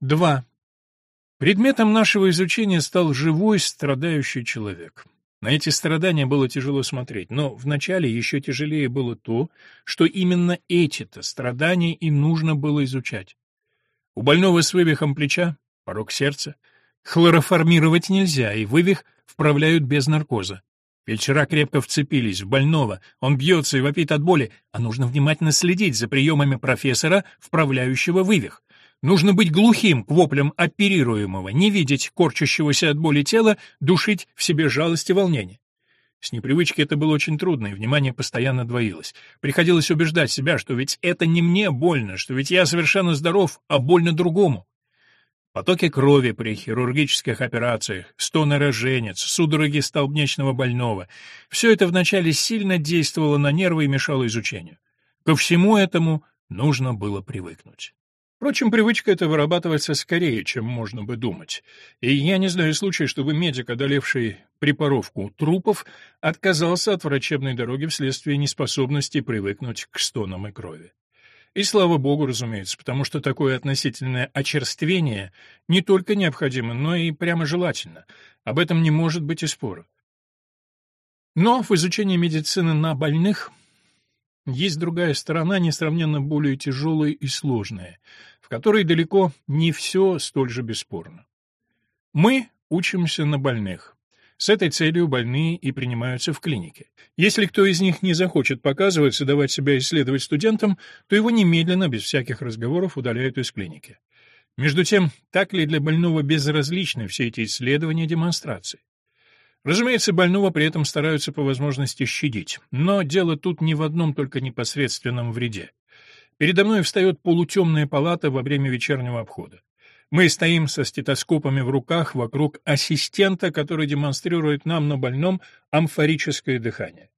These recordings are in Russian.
2. Предметом нашего изучения стал живой страдающий человек. На эти страдания было тяжело смотреть, но вначале еще тяжелее было то, что именно эти-то страдания и нужно было изучать. У больного с вывихом плеча, порог сердца, хлороформировать нельзя, и вывих вправляют без наркоза. Фельдшера крепко вцепились в больного, он бьется и вопит от боли, а нужно внимательно следить за приемами профессора, вправляющего вывих. Нужно быть глухим к воплям оперируемого, не видеть корчащегося от боли тела, душить в себе жалость и волнение. С непривычки это было очень трудно, и внимание постоянно двоилось. Приходилось убеждать себя, что ведь это не мне больно, что ведь я совершенно здоров, а больно другому. Потоки крови при хирургических операциях, стоны роженец, судороги столбнячного больного — все это вначале сильно действовало на нервы и мешало изучению. Ко всему этому нужно было привыкнуть. Впрочем, привычка эта вырабатывается скорее, чем можно бы думать. И я не знаю случая, чтобы медик, одолевший препаровку трупов, отказался от врачебной дороги вследствие неспособности привыкнуть к стонам и крови. И слава богу, разумеется, потому что такое относительное очерствение не только необходимо, но и прямо желательно. Об этом не может быть и спора. Но в изучении медицины на больных есть другая сторона, несравненно более тяжелая и сложная, в которой далеко не все столь же бесспорно. Мы учимся на больных. С этой целью больные и принимаются в клинике. Если кто из них не захочет показываться, давать себя исследовать студентам, то его немедленно, без всяких разговоров, удаляют из клиники. Между тем, так ли для больного безразличны все эти исследования демонстрации? Разумеется, больного при этом стараются по возможности щадить, но дело тут не в одном только непосредственном вреде. Передо мной встает полутемная палата во время вечернего обхода. Мы стоим со стетоскопами в руках вокруг ассистента, который демонстрирует нам на больном амфорическое дыхание.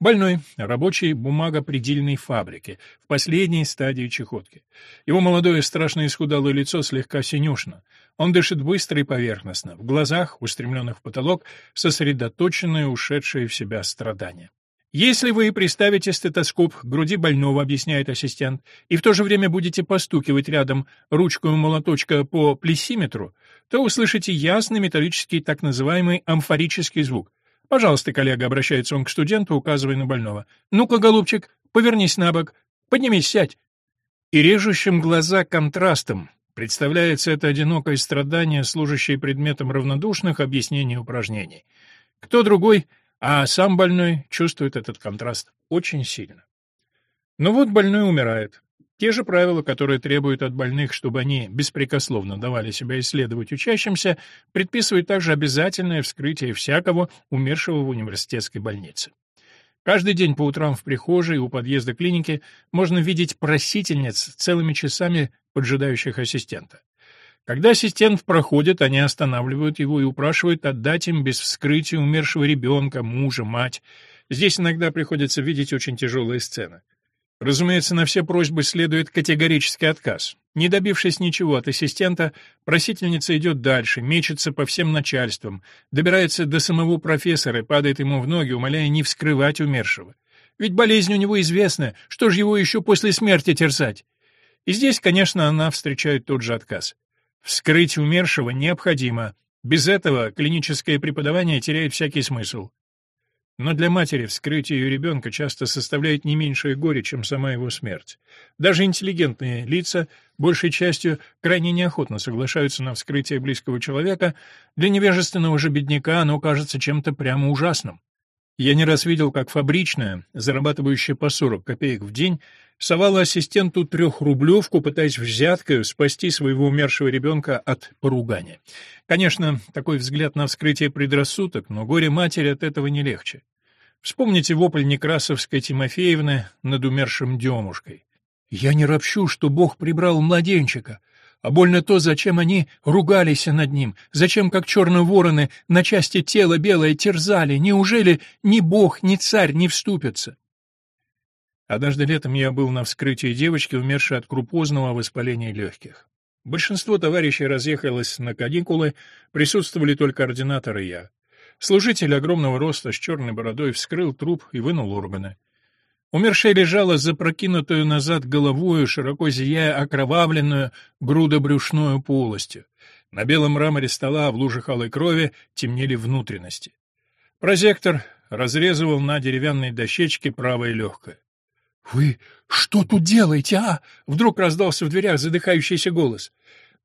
Больной — рабочий бумагопредельной фабрики, в последней стадии чехотки. Его молодое страшно исхудалое лицо слегка синюшно. Он дышит быстро и поверхностно. В глазах, устремленных в потолок, сосредоточенное ушедшее в себя страдание. Если вы приставите стетоскоп к груди больного, объясняет ассистент, и в то же время будете постукивать рядом ручкой молоточка по плесиметру, то услышите ясный металлический так называемый амфорический звук. Пожалуйста, коллега, обращается он к студенту, указывая на больного. Ну-ка, голубчик, повернись на бок, поднимись, сядь. И режущим глаза контрастом представляется это одинокое страдание, служащее предметом равнодушных объяснений упражнений. Кто другой, а сам больной, чувствует этот контраст очень сильно. Но вот больной умирает. Те же правила, которые требуют от больных, чтобы они беспрекословно давали себя исследовать учащимся, предписывают также обязательное вскрытие всякого умершего в университетской больнице. Каждый день по утрам в прихожей у подъезда клиники можно видеть просительниц целыми часами, поджидающих ассистента. Когда ассистент проходит, они останавливают его и упрашивают отдать им без вскрытия умершего ребенка, мужа, мать. Здесь иногда приходится видеть очень тяжелые сцены. Разумеется, на все просьбы следует категорический отказ. Не добившись ничего от ассистента, просительница идет дальше, мечется по всем начальствам, добирается до самого профессора и падает ему в ноги, умоляя не вскрывать умершего. Ведь болезнь у него известна, что же его еще после смерти терзать? И здесь, конечно, она встречает тот же отказ. Вскрыть умершего необходимо. Без этого клиническое преподавание теряет всякий смысл. Но для матери вскрытие ее ребенка часто составляет не меньшее горе, чем сама его смерть. Даже интеллигентные лица, большей частью, крайне неохотно соглашаются на вскрытие близкого человека, для невежественного же бедняка оно кажется чем-то прямо ужасным. Я не раз видел, как фабричная, зарабатывающая по 40 копеек в день, совала ассистенту трехрублевку, пытаясь взяткой спасти своего умершего ребенка от поругания. Конечно, такой взгляд на вскрытие предрассудок, но горе матери от этого не легче. Вспомните вопль Некрасовской Тимофеевны над умершим Демушкой. «Я не ропщу, что Бог прибрал младенчика, а больно то, зачем они ругались над ним, зачем, как черные вороны, на части тела белое терзали, неужели ни Бог, ни царь не вступятся?» Однажды летом я был на вскрытии девочки, умершей от крупозного воспаления легких. Большинство товарищей разъехалось на каникулы, присутствовали только ординатор и я. Служитель огромного роста с черной бородой вскрыл труп и вынул органы. Умершая лежала запрокинутую назад головою, широко зияя окровавленную грудобрюшную полостью. На белом мраморе стола в лужах алой крови темнели внутренности. Прозектор разрезывал на деревянной дощечке правое легкое. «Вы что тут делаете, а?» — вдруг раздался в дверях задыхающийся голос.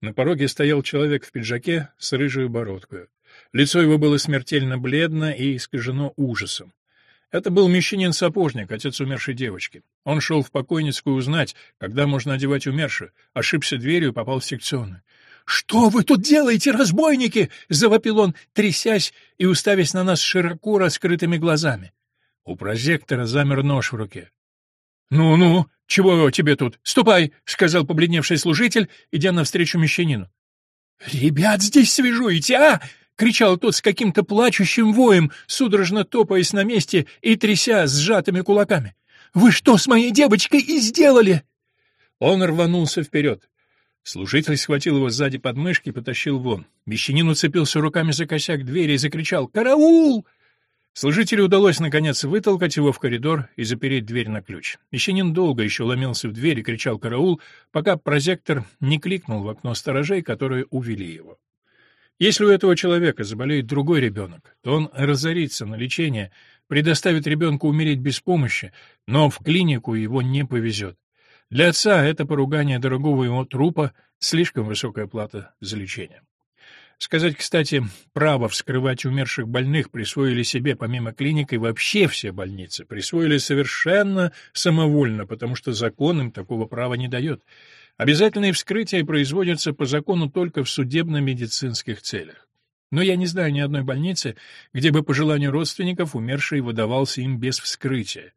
На пороге стоял человек в пиджаке с рыжей бородкой. Лицо его было смертельно бледно и искажено ужасом. Это был мещанин-сапожник, отец умершей девочки. Он шел в покойницкую узнать, когда можно одевать умершую. Ошибся дверью и попал в секционную. «Что вы тут делаете, разбойники?» — завопил он, трясясь и уставясь на нас широко раскрытыми глазами. У прозектора замер нож в руке. «Ну-ну, чего тебе тут? Ступай!» — сказал побледневший служитель, идя навстречу мещанину. «Ребят здесь свяжуете, а?» — кричал тот с каким-то плачущим воем, судорожно топаясь на месте и тряся сжатыми кулаками. «Вы что с моей девочкой и сделали?» Он рванулся вперед. Служитель схватил его сзади под мышки и потащил вон. Мещанин уцепился руками за косяк двери и закричал «Караул!». Служителю удалось, наконец, вытолкать его в коридор и запереть дверь на ключ. Мещанин долго еще ломился в дверь и кричал «Караул!», пока прозектор не кликнул в окно сторожей, которые увели его. Если у этого человека заболеет другой ребенок, то он разорится на лечение, предоставит ребенку умереть без помощи, но в клинику его не повезет. Для отца это поругание дорогого ему трупа — слишком высокая плата за лечение. Сказать, кстати, право вскрывать умерших больных присвоили себе помимо клиник и вообще все больницы, присвоили совершенно самовольно, потому что закон им такого права не дает. Обязательные вскрытия производятся по закону только в судебно-медицинских целях. Но я не знаю ни одной больницы, где бы по желанию родственников умерший выдавался им без вскрытия.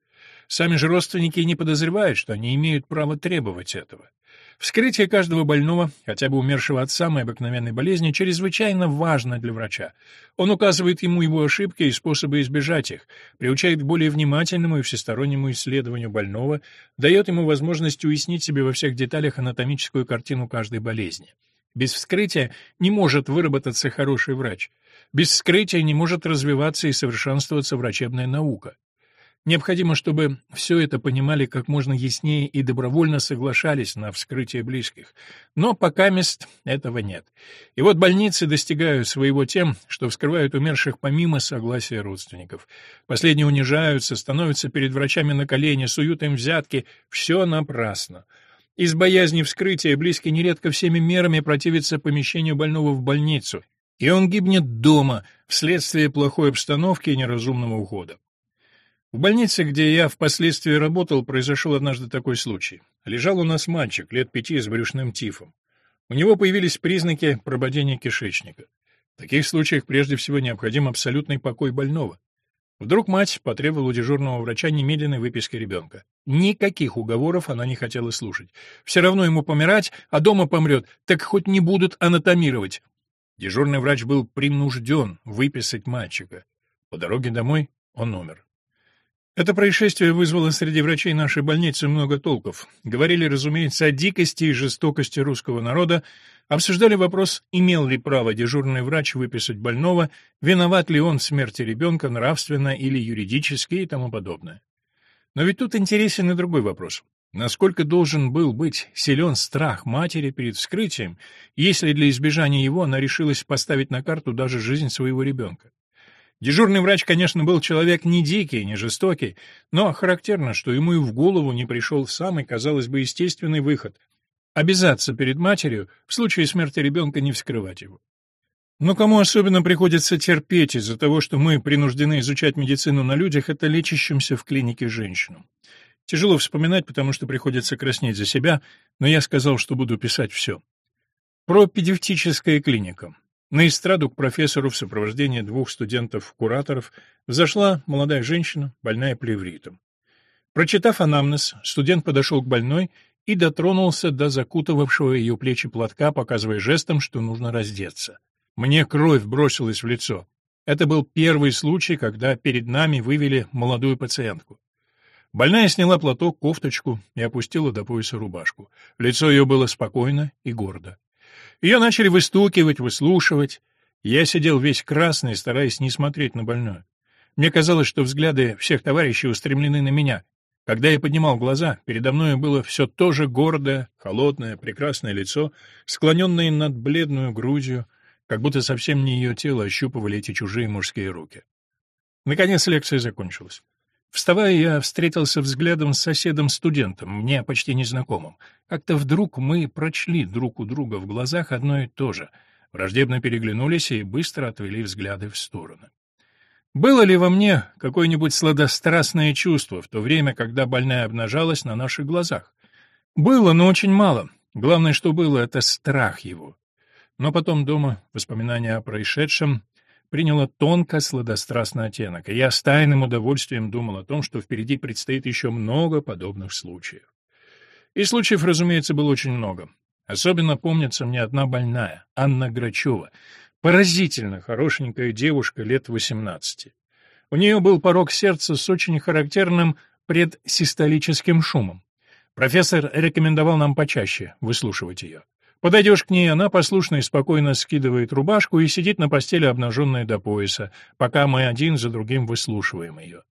Сами же родственники не подозревают, что они имеют право требовать этого. Вскрытие каждого больного, хотя бы умершего от самой обыкновенной болезни, чрезвычайно важно для врача. Он указывает ему его ошибки и способы избежать их, приучает к более внимательному и всестороннему исследованию больного, дает ему возможность уяснить себе во всех деталях анатомическую картину каждой болезни. Без вскрытия не может выработаться хороший врач. Без вскрытия не может развиваться и совершенствоваться врачебная наука. Необходимо, чтобы все это понимали как можно яснее и добровольно соглашались на вскрытие близких. Но пока мест этого нет. И вот больницы достигают своего тем, что вскрывают умерших помимо согласия родственников. Последние унижаются, становятся перед врачами на колени, суют им взятки. Все напрасно. Из боязни вскрытия близкий нередко всеми мерами противится помещению больного в больницу, и он гибнет дома вследствие плохой обстановки и неразумного ухода. В больнице, где я впоследствии работал, произошел однажды такой случай. Лежал у нас мальчик, лет пяти, с брюшным тифом. У него появились признаки прободения кишечника. В таких случаях прежде всего необходим абсолютный покой больного. Вдруг мать потребовала у дежурного врача немедленной выписки ребенка. Никаких уговоров она не хотела слушать. Все равно ему помирать, а дома помрет, так хоть не будут анатомировать. Дежурный врач был принужден выписать мальчика. По дороге домой он умер. Это происшествие вызвало среди врачей нашей больницы много толков. Говорили, разумеется, о дикости и жестокости русского народа, обсуждали вопрос, имел ли право дежурный врач выписать больного, виноват ли он в смерти ребенка нравственно или юридически и тому подобное. Но ведь тут интересен и другой вопрос. Насколько должен был быть силен страх матери перед вскрытием, если для избежания его она решилась поставить на карту даже жизнь своего ребенка? Дежурный врач, конечно, был человек не дикий, не жестокий, но характерно, что ему и в голову не пришел самый, казалось бы, естественный выход — обязаться перед матерью в случае смерти ребенка не вскрывать его. Но кому особенно приходится терпеть из-за того, что мы принуждены изучать медицину на людях, это лечащимся в клинике женщинам. Тяжело вспоминать, потому что приходится краснеть за себя, но я сказал, что буду писать все. Про педевтическая клиника. На эстраду к профессору в сопровождении двух студентов-кураторов взошла молодая женщина, больная плевритом. Прочитав анамнез, студент подошел к больной и дотронулся до закутывавшего ее плечи платка, показывая жестом, что нужно раздеться. Мне кровь бросилась в лицо. Это был первый случай, когда перед нами вывели молодую пациентку. Больная сняла платок, кофточку и опустила до пояса рубашку. Лицо ее было спокойно и гордо. Ее начали выстукивать, выслушивать. Я сидел весь красный, стараясь не смотреть на больную. Мне казалось, что взгляды всех товарищей устремлены на меня. Когда я поднимал глаза, передо мной было все то же гордое, холодное, прекрасное лицо, склоненное над бледную грудью, как будто совсем не ее тело ощупывали эти чужие мужские руки. Наконец лекция закончилась. Вставая, я встретился взглядом с соседом-студентом, мне почти незнакомым. Как-то вдруг мы прочли друг у друга в глазах одно и то же, враждебно переглянулись и быстро отвели взгляды в стороны. Было ли во мне какое-нибудь сладострастное чувство в то время, когда больная обнажалась на наших глазах? Было, но очень мало. Главное, что было, — это страх его. Но потом дома воспоминания о происшедшем приняло тонко сладострастный оттенок, и я с тайным удовольствием думал о том, что впереди предстоит еще много подобных случаев. И случаев, разумеется, было очень много. Особенно помнится мне одна больная, Анна Грачева, поразительно хорошенькая девушка лет 18. У нее был порог сердца с очень характерным предсистолическим шумом. Профессор рекомендовал нам почаще выслушивать ее. Подойдешь к ней, она послушно и спокойно скидывает рубашку и сидит на постели, обнаженная до пояса, пока мы один за другим выслушиваем ее.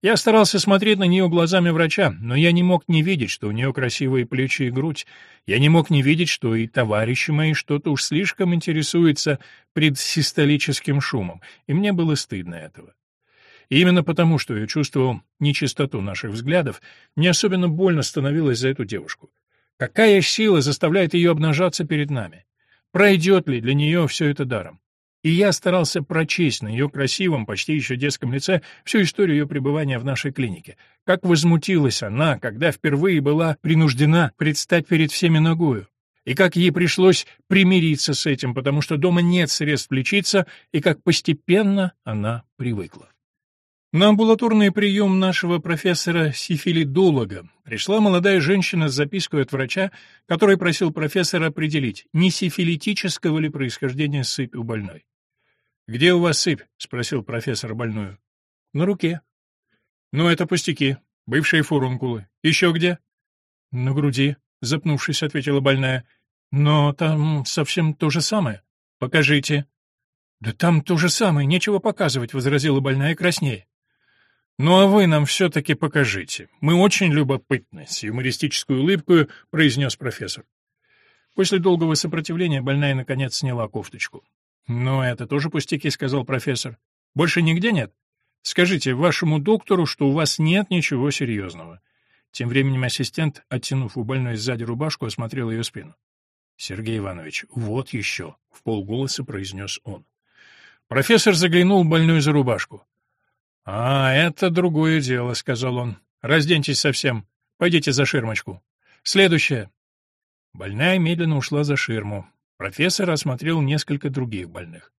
Я старался смотреть на нее глазами врача, но я не мог не видеть, что у нее красивые плечи и грудь. Я не мог не видеть, что и товарищи мои что-то уж слишком интересуются предсистолическим шумом, и мне было стыдно этого. И именно потому, что я чувствовал нечистоту наших взглядов, мне особенно больно становилось за эту девушку. Какая сила заставляет ее обнажаться перед нами? Пройдет ли для нее все это даром? И я старался прочесть на ее красивом, почти еще детском лице всю историю ее пребывания в нашей клинике. Как возмутилась она, когда впервые была принуждена предстать перед всеми ногою. И как ей пришлось примириться с этим, потому что дома нет средств лечиться, и как постепенно она привыкла. На амбулаторный прием нашего профессора-сифилидолога пришла молодая женщина с запиской от врача, который просил профессора определить, не сифилитического ли происхождения сыпь у больной. «Где у вас сыпь?» — спросил профессор больную. «На руке». «Ну, это пустяки. Бывшие фурункулы. Еще где?» «На груди», — запнувшись, ответила больная. «Но там совсем то же самое. Покажите». «Да там то же самое, нечего показывать», — возразила больная краснее. «Ну а вы нам все-таки покажите. Мы очень любопытны», — с юмористической улыбкой произнес профессор. После долгого сопротивления больная наконец сняла кофточку. «Ну, это тоже пустяки», — сказал профессор. «Больше нигде нет? Скажите вашему доктору, что у вас нет ничего серьезного». Тем временем ассистент, оттянув у больной сзади рубашку, осмотрел ее спину. «Сергей Иванович, вот еще», — в полголоса произнес он. Профессор заглянул больную за рубашку. «А, это другое дело», — сказал он. «Разденьтесь совсем. Пойдите за ширмочку. Следующее». Больная медленно ушла за ширму. Профессор осмотрел несколько других больных.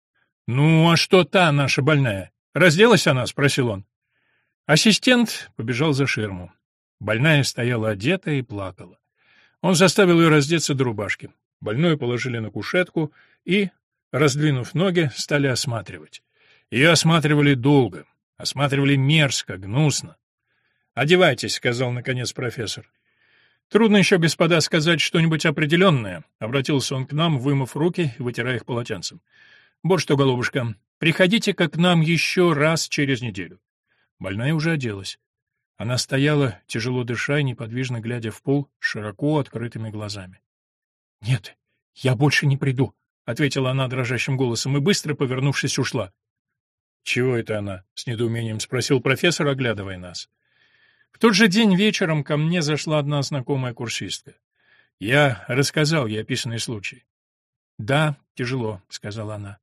«Ну, а что та наша больная? Разделась она?» — спросил он. Ассистент побежал за ширму. Больная стояла одетая и плакала. Он заставил ее раздеться до рубашки. Больную положили на кушетку и, раздвинув ноги, стали осматривать. Ее осматривали долго. Осматривали мерзко, гнусно. «Одевайтесь», — сказал наконец профессор. «Трудно еще, господа, сказать что-нибудь определенное», — обратился он к нам, вымыв руки и вытирая их полотенцем. «Вот что, голубушка, приходите-ка к нам еще раз через неделю». Больная уже оделась. Она стояла, тяжело дыша и неподвижно глядя в пол, широко открытыми глазами. «Нет, я больше не приду», — ответила она дрожащим голосом и, быстро повернувшись, ушла. «Чего это она?» — с недоумением спросил профессор, оглядывая нас. В тот же день вечером ко мне зашла одна знакомая курсистка. Я рассказал ей описанный случай. «Да, тяжело», — сказала она.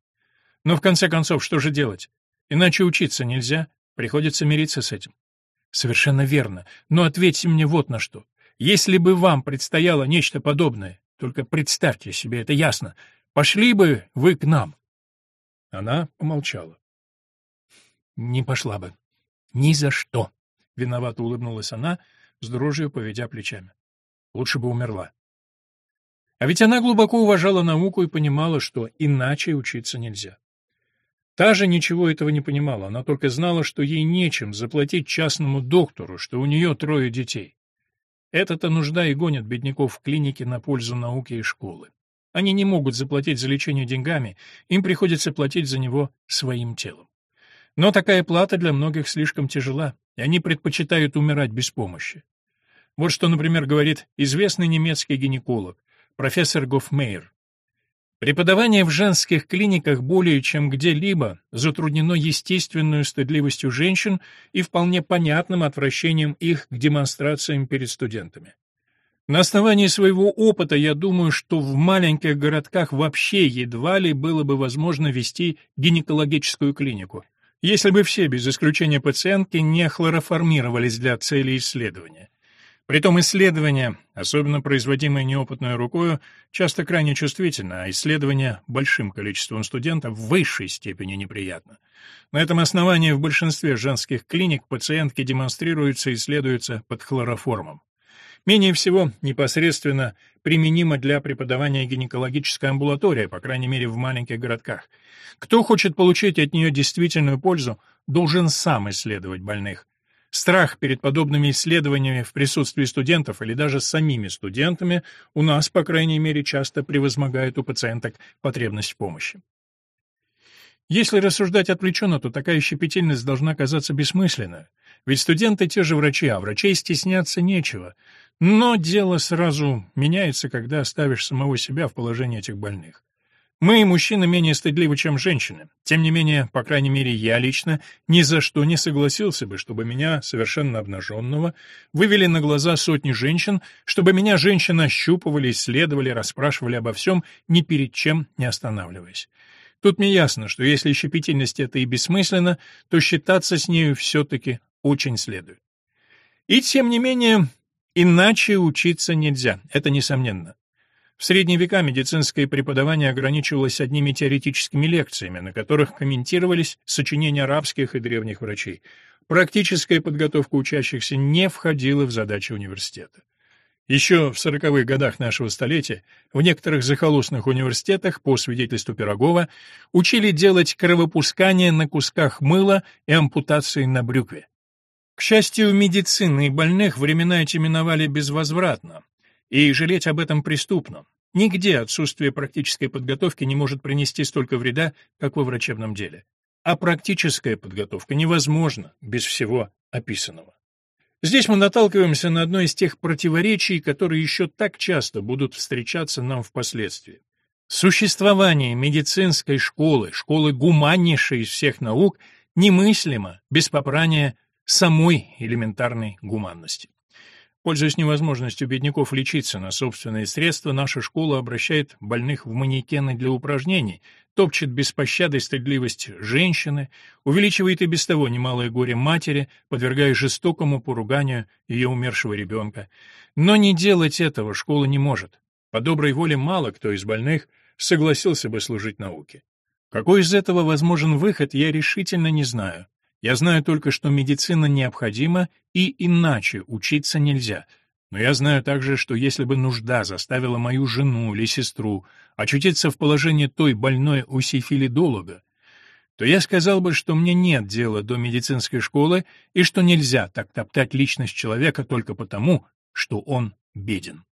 «Но в конце концов, что же делать? Иначе учиться нельзя, приходится мириться с этим». «Совершенно верно. Но ответьте мне вот на что. Если бы вам предстояло нечто подобное, только представьте себе, это ясно, пошли бы вы к нам?» Она помолчала. Не пошла бы. Ни за что. Виновато улыбнулась она, с дрожью поведя плечами. Лучше бы умерла. А ведь она глубоко уважала науку и понимала, что иначе учиться нельзя. Та же ничего этого не понимала, она только знала, что ей нечем заплатить частному доктору, что у нее трое детей. Это-то нужда и гонит бедняков в клинике на пользу науки и школы. Они не могут заплатить за лечение деньгами, им приходится платить за него своим телом. Но такая плата для многих слишком тяжела. и они предпочитают умирать без помощи. Вот что, например, говорит известный немецкий гинеколог, профессор Гофмейер. Преподавание в женских клиниках более чем где-либо затруднено естественной стыдливостью женщин и вполне понятным отвращением их к демонстрациям перед студентами. На основании своего опыта я думаю, что в маленьких городках вообще едва ли было бы возможно вести гинекологическую клинику, если бы все, без исключения пациентки, не хлороформировались для цели исследования. Притом исследования, особенно производимые неопытной рукой, часто крайне чувствительны, а исследования большим количеством студентов в высшей степени неприятно. На этом основании в большинстве женских клиник пациентки демонстрируются и исследуются под хлороформом. Менее всего непосредственно применима для преподавания гинекологическая амбулатория, по крайней мере в маленьких городках. Кто хочет получить от нее действительную пользу, должен сам исследовать больных. Страх перед подобными исследованиями в присутствии студентов или даже самими студентами у нас, по крайней мере, часто превозмогает у пациенток потребность в помощи. Если рассуждать отвлеченно, то такая щепетильность должна казаться бессмысленной. Ведь студенты те же врачи, а врачей стесняться нечего. Но дело сразу меняется, когда оставишь самого себя в положении этих больных. Мы, мужчины, менее стыдливы, чем женщины. Тем не менее, по крайней мере, я лично ни за что не согласился бы, чтобы меня, совершенно обнаженного, вывели на глаза сотни женщин, чтобы меня женщины ощупывали, исследовали, расспрашивали обо всем, ни перед чем не останавливаясь. Тут мне ясно, что если щепетильность это и бессмысленно, то считаться с нею все-таки очень следует. И тем не менее, иначе учиться нельзя, это несомненно. В средние века медицинское преподавание ограничивалось одними теоретическими лекциями, на которых комментировались сочинения арабских и древних врачей. Практическая подготовка учащихся не входила в задачи университета. Еще в сороковых годах нашего столетия в некоторых захолустных университетах, по свидетельству Пирогова, учили делать кровопускание на кусках мыла и ампутации на брюкве. К счастью, медицины и больных времена эти миновали безвозвратно, и жалеть об этом преступно. Нигде отсутствие практической подготовки не может принести столько вреда, как во врачебном деле. А практическая подготовка невозможна без всего описанного. Здесь мы наталкиваемся на одно из тех противоречий, которые еще так часто будут встречаться нам впоследствии. Существование медицинской школы, школы гуманнейшей из всех наук, немыслимо без попрания самой элементарной гуманности. Пользуясь невозможностью бедняков лечиться на собственные средства, наша школа обращает больных в манекены для упражнений, топчет без пощады стыдливость женщины, увеличивает и без того немалое горе матери, подвергая жестокому поруганию ее умершего ребенка. Но не делать этого школа не может. По доброй воле мало кто из больных согласился бы служить науке. Какой из этого возможен выход, я решительно не знаю. Я знаю только, что медицина необходима и иначе учиться нельзя. Но я знаю также, что если бы нужда заставила мою жену или сестру очутиться в положении той больной у сифилидолога, то я сказал бы, что мне нет дела до медицинской школы и что нельзя так топтать личность человека только потому, что он беден.